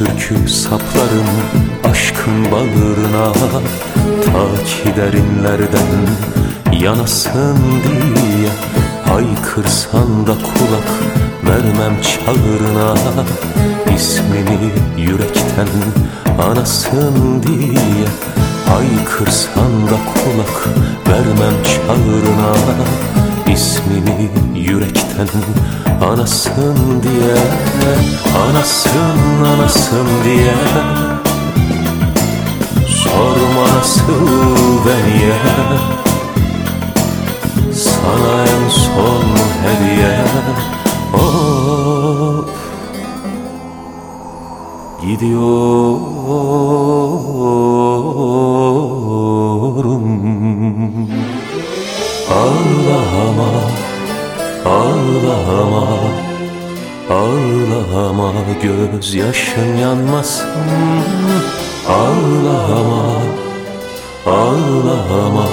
türkü saplarım aşkın bağrına Ta ki derinlerden yanasın diye Haykırsan da kulak vermem çağrına. İsmini yürekten anasın diye Haykırsan da kulak vermem çağrına İsmini yürekten anasın diye Anasın anasın diye. Sorma nasıl ve niye Sana en son hediye. Of Gidiyorum Ağlama Ağlama gözyaşın yanmasın. Ağlama Ağlama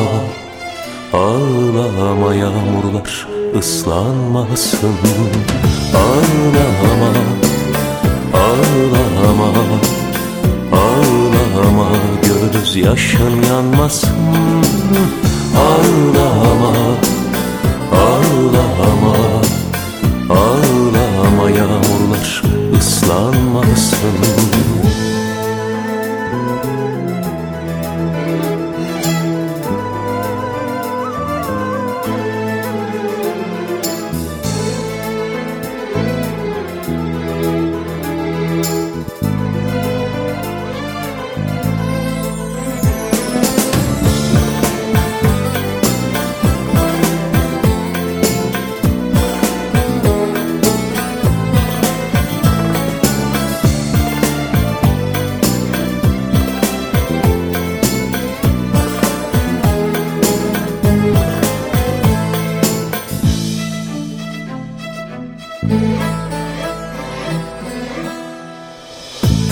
Ağlama yağmurlar ıslanmasın. Ağlama Ağlama Ağlama gözyaşın yanmasın. Ağlama Ağlama Ağlama yağmurlar ıslanmasın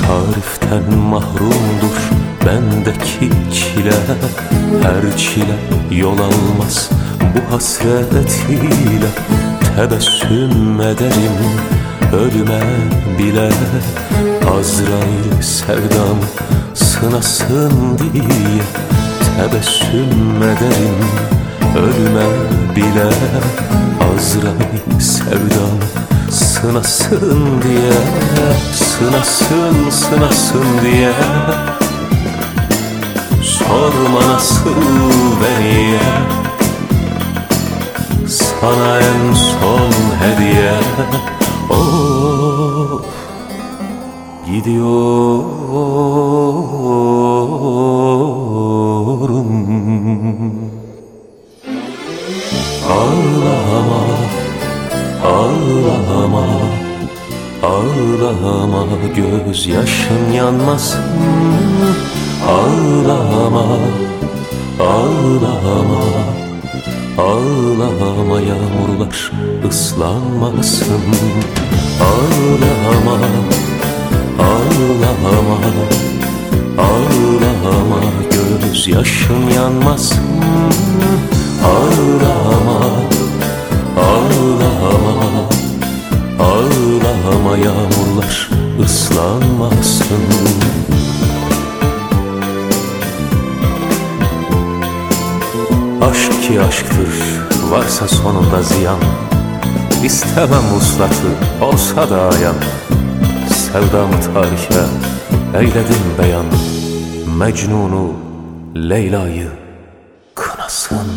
Tariften mahrumdur bendeki çile. Her çile yol almaz bu hasret ile Tebessüm ederim ölüme bile. Azrail sevdam sınasın diye. Tebessüm ederim ölüme bile. Azrail sevdam sınasın diye Sınasın sınasın diye. Sorma nasıl ve Sana en son hediye. Of Gidiyorum Ağlama Ağlama gözyaşın yanmasın. Ağlama Ağlama Ağlama yağmurlar ıslanmasın. Ağlama Ağlama Ağlama gözyaşın yanmasın. Ağlama Ağlama Aşk ki aşktır varsa sonunda ziyan. İstemem uslatı olsa da ayan. Sevdamı tarihe eyledim beyan. Mecnun'u Leyla'yı kınasın